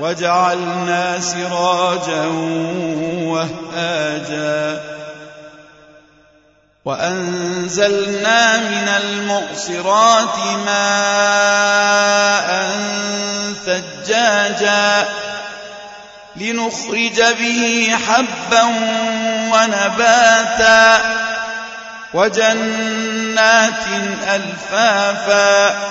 وجعلنا سراجا وهاجا. وأنزلنا من المعصرات ماء ثجاجا لنخرج به حبا ونباتا. وجنات ألفافا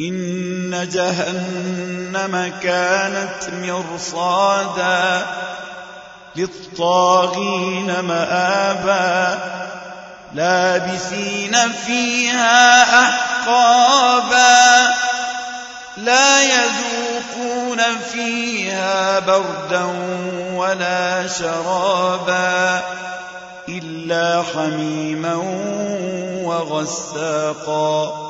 إن جهنم كانت مرصادا للطاغين مآبا لابثين فيها أحقابا لا يذوقون فيها بردا ولا شرابا إلا حميما وغساقا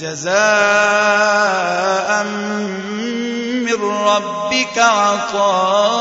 جزاء من ربك عطاء.